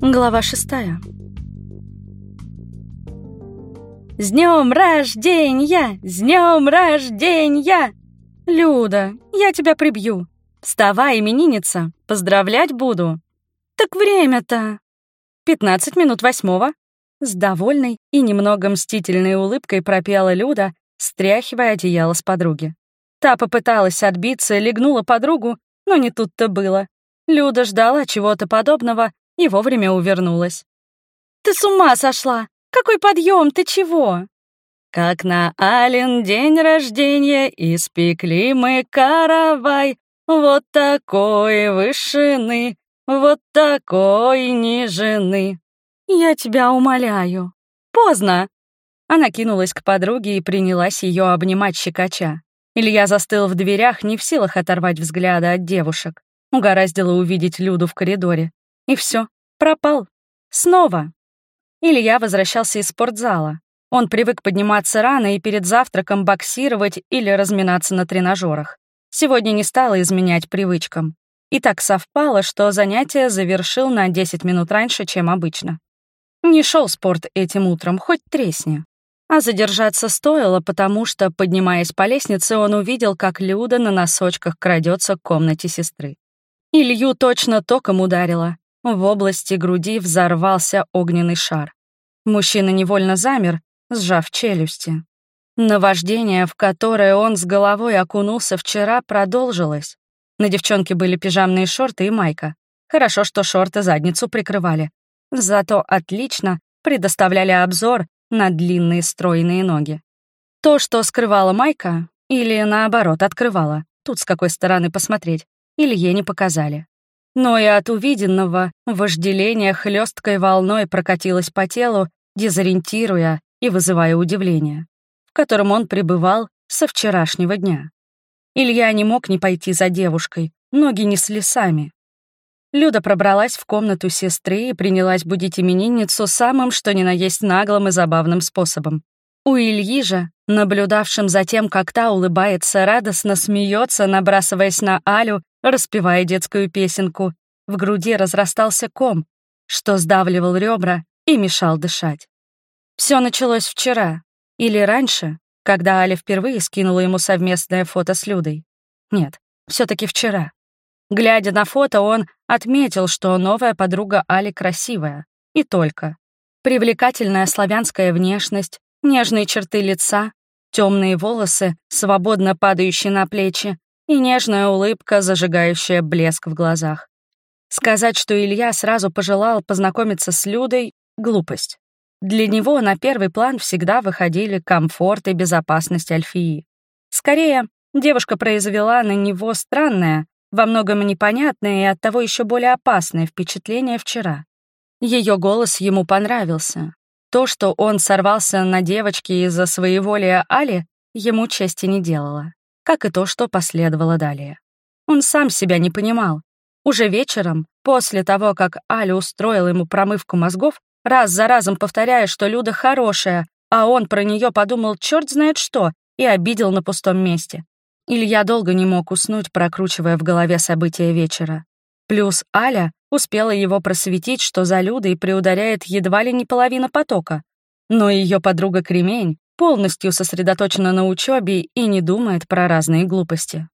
Глава шестая. «С днем рождения! С днем рождения!» «Люда, я тебя прибью. Вставай, именинница, поздравлять буду». «Так время-то...» «Пятнадцать минут восьмого». С довольной и немного мстительной улыбкой пропела Люда, стряхивая одеяло с подруги. Та попыталась отбиться, легнула подругу, но не тут-то было. Люда ждала чего-то подобного и вовремя увернулась. «Ты с ума сошла! Какой подъем, ты чего?» «Как на Ален день рождения испекли мы каравай, вот такой вышины, вот такой нижины». «Я тебя умоляю. Поздно!» Она кинулась к подруге и принялась ее обнимать щекоча. Илья застыл в дверях, не в силах оторвать взгляда от девушек. Угораздило увидеть Люду в коридоре. И все, пропал. Снова. Илья возвращался из спортзала. Он привык подниматься рано и перед завтраком боксировать или разминаться на тренажерах. Сегодня не стало изменять привычкам. И так совпало, что занятие завершил на 10 минут раньше, чем обычно. Не шел спорт этим утром, хоть тресни. А задержаться стоило, потому что, поднимаясь по лестнице, он увидел, как Люда на носочках крадется к комнате сестры. Илью точно током ударило. В области груди взорвался огненный шар. Мужчина невольно замер, сжав челюсти. Наваждение, в которое он с головой окунулся вчера, продолжилось. На девчонке были пижамные шорты и майка. Хорошо, что шорты задницу прикрывали. Зато отлично предоставляли обзор на длинные стройные ноги. То, что скрывала майка, или наоборот открывала, тут с какой стороны посмотреть, Илье не показали. Но и от увиденного вожделение хлесткой волной прокатилось по телу, дезориентируя и вызывая удивление, в котором он пребывал со вчерашнего дня. Илья не мог не пойти за девушкой, ноги несли сами. Люда пробралась в комнату сестры и принялась будить именинницу самым что ни на есть наглым и забавным способом. У Ильи же, наблюдавшим за тем, как та улыбается, радостно смеется, набрасываясь на Алю, распевая детскую песенку, в груди разрастался ком, что сдавливал ребра и мешал дышать. Все началось вчера, или раньше, когда Аля впервые скинула ему совместное фото с Людой. Нет, все таки вчера. Глядя на фото, он отметил, что новая подруга Али красивая. И только. Привлекательная славянская внешность, Нежные черты лица, темные волосы, свободно падающие на плечи, и нежная улыбка, зажигающая блеск в глазах. Сказать, что Илья сразу пожелал познакомиться с Людой — глупость. Для него на первый план всегда выходили комфорт и безопасность Альфии. Скорее, девушка произвела на него странное, во многом непонятное и оттого еще более опасное впечатление вчера. Ее голос ему понравился, то, что он сорвался на девочке из-за своеволия Али, ему чести не делало, как и то, что последовало далее. Он сам себя не понимал. Уже вечером, после того, как Аля устроила ему промывку мозгов, раз за разом повторяя, что Люда хорошая, а он про нее подумал черт знает что и обидел на пустом месте. Илья долго не мог уснуть, прокручивая в голове события вечера. Плюс Аля успела его просветить, что за Людой приударяет едва ли не половина потока. Но ее подруга Кремень полностью сосредоточена на учебе и не думает про разные глупости.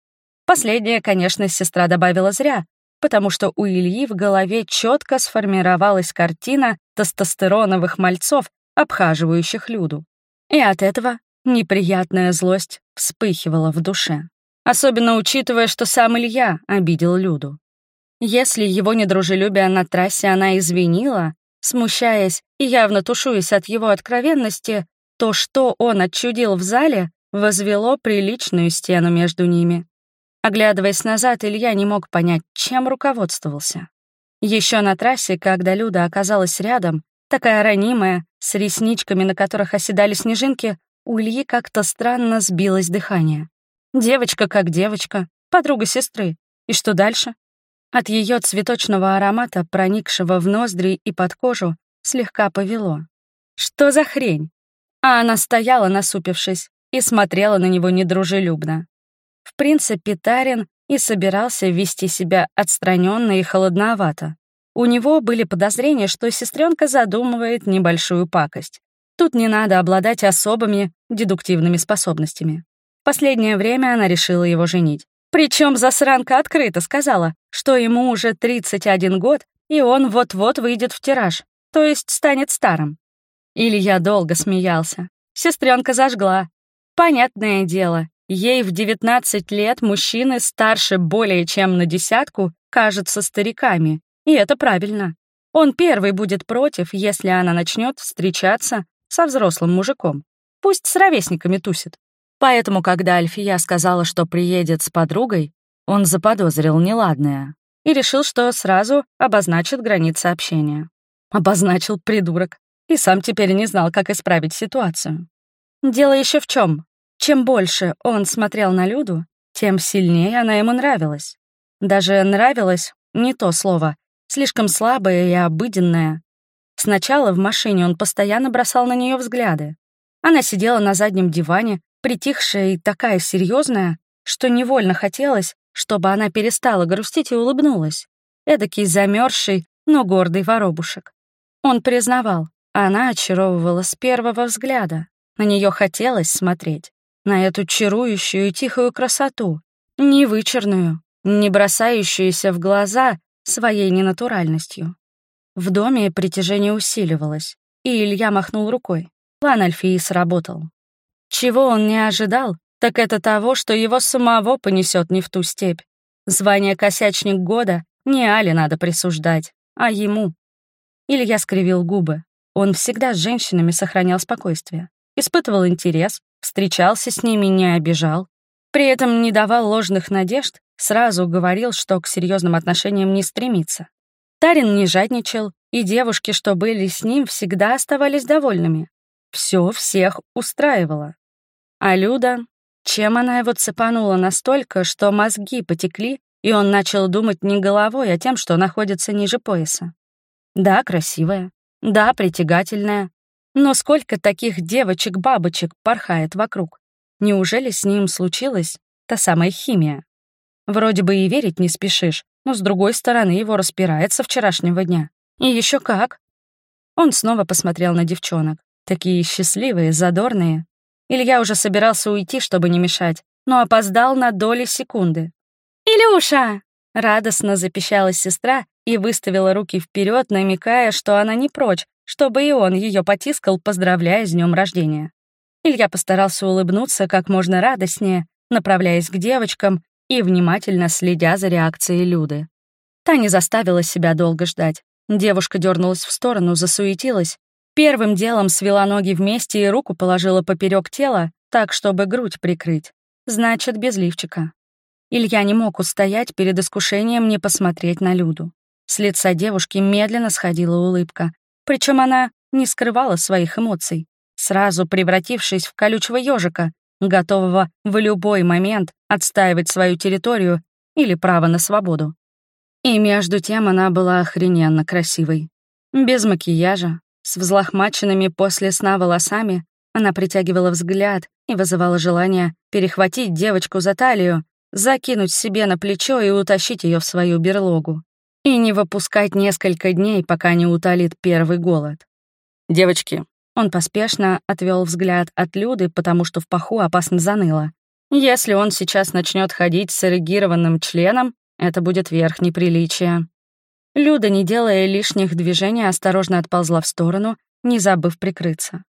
Последнее, конечно, сестра добавила зря, потому что у Ильи в голове четко сформировалась картина тестостероновых мальцов, обхаживающих Люду. И от этого неприятная злость вспыхивала в душе. Особенно учитывая, что сам Илья обидел Люду. Если его недружелюбие на трассе она извинила, смущаясь и явно тушуясь от его откровенности, то, что он отчудил в зале, возвело приличную стену между ними. Оглядываясь назад, Илья не мог понять, чем руководствовался. Еще на трассе, когда Люда оказалась рядом, такая ранимая, с ресничками, на которых оседали снежинки, у Ильи как-то странно сбилось дыхание. Девочка как девочка, подруга сестры. И что дальше? От ее цветочного аромата, проникшего в ноздри и под кожу, слегка повело. Что за хрень? А она стояла, насупившись, и смотрела на него недружелюбно. В принципе, Тарин и собирался вести себя отстраненно и холодновато. У него были подозрения, что сестренка задумывает небольшую пакость. Тут не надо обладать особыми дедуктивными способностями. Последнее время она решила его женить. Причем засранка открыто сказала, что ему уже 31 год, и он вот-вот выйдет в тираж, то есть станет старым. Илья долго смеялся. Сестренка зажгла. Понятное дело, ей в 19 лет мужчины старше более чем на десятку кажутся стариками, и это правильно. Он первый будет против, если она начнет встречаться со взрослым мужиком. Пусть с ровесниками тусит. Поэтому, когда Альфия сказала, что приедет с подругой, он заподозрил неладное и решил, что сразу обозначит границы общения. Обозначил придурок. И сам теперь не знал, как исправить ситуацию. Дело еще в чем. Чем больше он смотрел на Люду, тем сильнее она ему нравилась. Даже нравилось не то слово, слишком слабое и обыденное. Сначала в машине он постоянно бросал на нее взгляды. Она сидела на заднем диване, притихшая и такая серьезная, что невольно хотелось, чтобы она перестала грустить и улыбнулась. Эдакий замерзший, но гордый воробушек. Он признавал, она очаровывала с первого взгляда. На нее хотелось смотреть. На эту чарующую и тихую красоту. Не вычерную, не бросающуюся в глаза своей ненатуральностью. В доме притяжение усиливалось, и Илья махнул рукой. План Альфии сработал. Чего он не ожидал, так это того, что его самого понесет не в ту степь. Звание «Косячник года» не Али надо присуждать, а ему. Илья скривил губы. Он всегда с женщинами сохранял спокойствие, испытывал интерес, встречался с ними, не обижал. При этом не давал ложных надежд, сразу говорил, что к серьезным отношениям не стремится. Тарин не жадничал, и девушки, что были с ним, всегда оставались довольными. Все всех устраивало. А Люда, чем она его цепанула настолько, что мозги потекли, и он начал думать не головой, а тем, что находится ниже пояса. Да, красивая, да, притягательная. Но сколько таких девочек-бабочек порхает вокруг? Неужели с ним случилась та самая химия? Вроде бы и верить не спешишь, но с другой стороны его распирает со вчерашнего дня. И еще как. Он снова посмотрел на девчонок. Такие счастливые, задорные. Илья уже собирался уйти, чтобы не мешать, но опоздал на доли секунды. «Илюша!» — радостно запищала сестра и выставила руки вперед, намекая, что она не прочь, чтобы и он ее потискал, поздравляя с днем рождения. Илья постарался улыбнуться как можно радостнее, направляясь к девочкам и внимательно следя за реакцией Люды. Та не заставила себя долго ждать. Девушка дернулась в сторону, засуетилась. Первым делом свела ноги вместе и руку положила поперек тела, так, чтобы грудь прикрыть. Значит, без лифчика. Илья не мог устоять перед искушением не посмотреть на Люду. С лица девушки медленно сходила улыбка, причем она не скрывала своих эмоций, сразу превратившись в колючего ежика, готового в любой момент отстаивать свою территорию или право на свободу. И между тем она была охрененно красивой. Без макияжа, с взлохмаченными после сна волосами, она притягивала взгляд и вызывала желание перехватить девочку за талию, закинуть себе на плечо и утащить ее в свою берлогу и не выпускать несколько дней, пока не утолит первый голод. «Девочки», — он поспешно отвел взгляд от Люды, потому что в паху опасно заныло. «Если он сейчас начнет ходить с эрегированным членом, это будет верх неприличия». Люда, не делая лишних движений, осторожно отползла в сторону, не забыв прикрыться.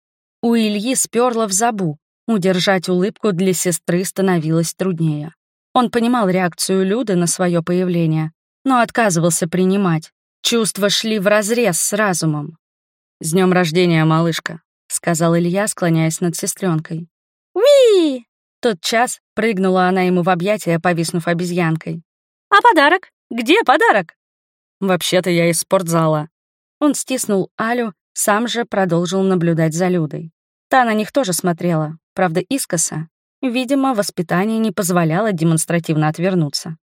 У Ильи сперла в забу. Удержать улыбку для сестры становилось труднее. Он понимал реакцию Люды на свое появление, но отказывался принимать. Чувства шли вразрез с разумом. «С днем рождения, малышка», — сказал Илья, склоняясь над сестренкой. «Уи!» Тот час прыгнула она ему в объятия, повиснув обезьянкой. «А подарок? Где подарок?» «Вообще-то я из спортзала». Он стиснул Алю, сам же продолжил наблюдать за Людой. Та на них тоже смотрела, правда, искоса. Видимо, воспитание не позволяло демонстративно отвернуться.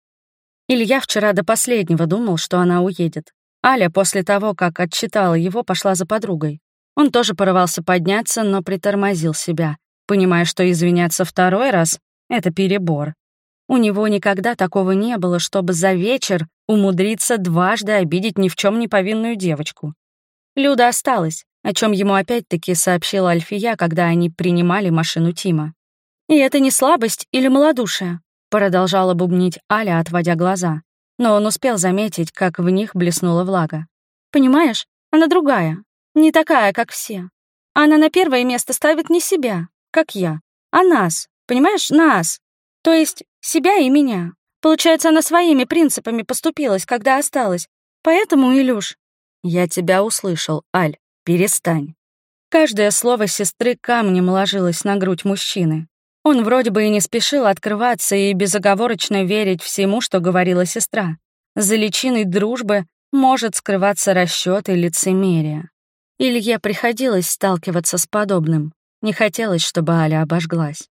Илья вчера до последнего думал, что она уедет. Аля после того, как отчитала его, пошла за подругой. Он тоже порывался подняться, но притормозил себя, понимая, что извиняться второй раз — это перебор. У него никогда такого не было, чтобы за вечер умудриться дважды обидеть ни в чем не повинную девочку. Люда осталась, о чем ему опять-таки сообщила Альфия, когда они принимали машину Тима. «И это не слабость или малодушие», — продолжала бубнить Аля, отводя глаза. Но он успел заметить, как в них блеснула влага. «Понимаешь, она другая, не такая, как все. Она на первое место ставит не себя, как я, а нас, понимаешь, нас. То есть себя и меня. Получается, она своими принципами поступилась, когда осталась. Поэтому, Илюш... Я тебя услышал, Аль. Перестань. Каждое слово сестры камнем ложилось на грудь мужчины. Он вроде бы и не спешил открываться и безоговорочно верить всему, что говорила сестра. За личиной дружбы может скрываться расчет и лицемерие. Илье приходилось сталкиваться с подобным. Не хотелось, чтобы Аля обожглась.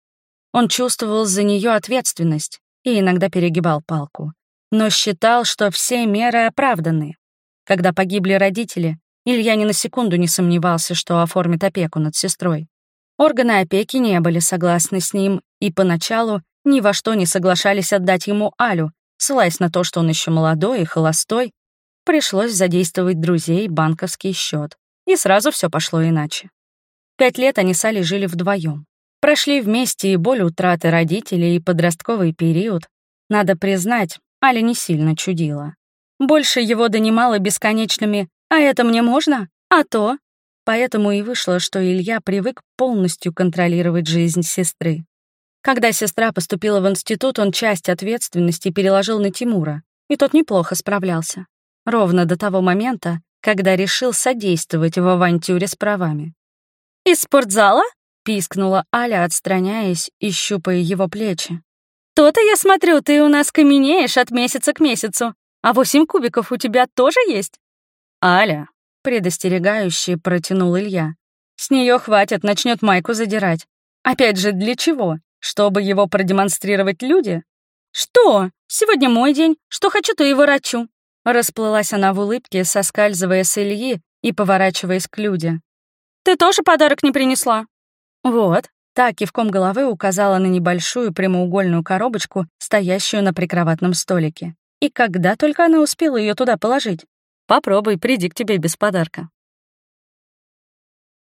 Он чувствовал за нее ответственность и иногда перегибал палку. Но считал, что все меры оправданы. Когда погибли родители, Илья ни на секунду не сомневался, что оформит опеку над сестрой. Органы опеки не были согласны с ним и поначалу ни во что не соглашались отдать ему Алю, ссылаясь на то, что он еще молодой и холостой. Пришлось задействовать друзей, банковский счет, и сразу все пошло иначе. Пять лет они с Алей жили вдвоем. Прошли вместе и боль утраты родителей, и подростковый период. Надо признать, Аля не сильно чудила. Больше его донимало бесконечными «а это мне можно? А то?» Поэтому и вышло, что Илья привык полностью контролировать жизнь сестры. Когда сестра поступила в институт, он часть ответственности переложил на Тимура, и тот неплохо справлялся. Ровно до того момента, когда решил содействовать в авантюре с правами. «Из спортзала?» — пискнула Аля, отстраняясь и щупая его плечи. «То-то я смотрю, ты у нас каменеешь от месяца к месяцу. А восемь кубиков у тебя тоже есть?» «Аля», — предостерегающе протянул Илья. «С нее хватит, начнет майку задирать. Опять же, для чего? Чтобы его продемонстрировать люди? Что? Сегодня мой день. Что хочу, то и ворочу». Расплылась она в улыбке, соскальзывая с Ильи и поворачиваясь к Люде. «Ты тоже подарок не принесла?» «Вот», Та кивком головы указала на небольшую прямоугольную коробочку, стоящую на прикроватном столике. И когда только она успела ее туда положить? Попробуй, приди к тебе без подарка.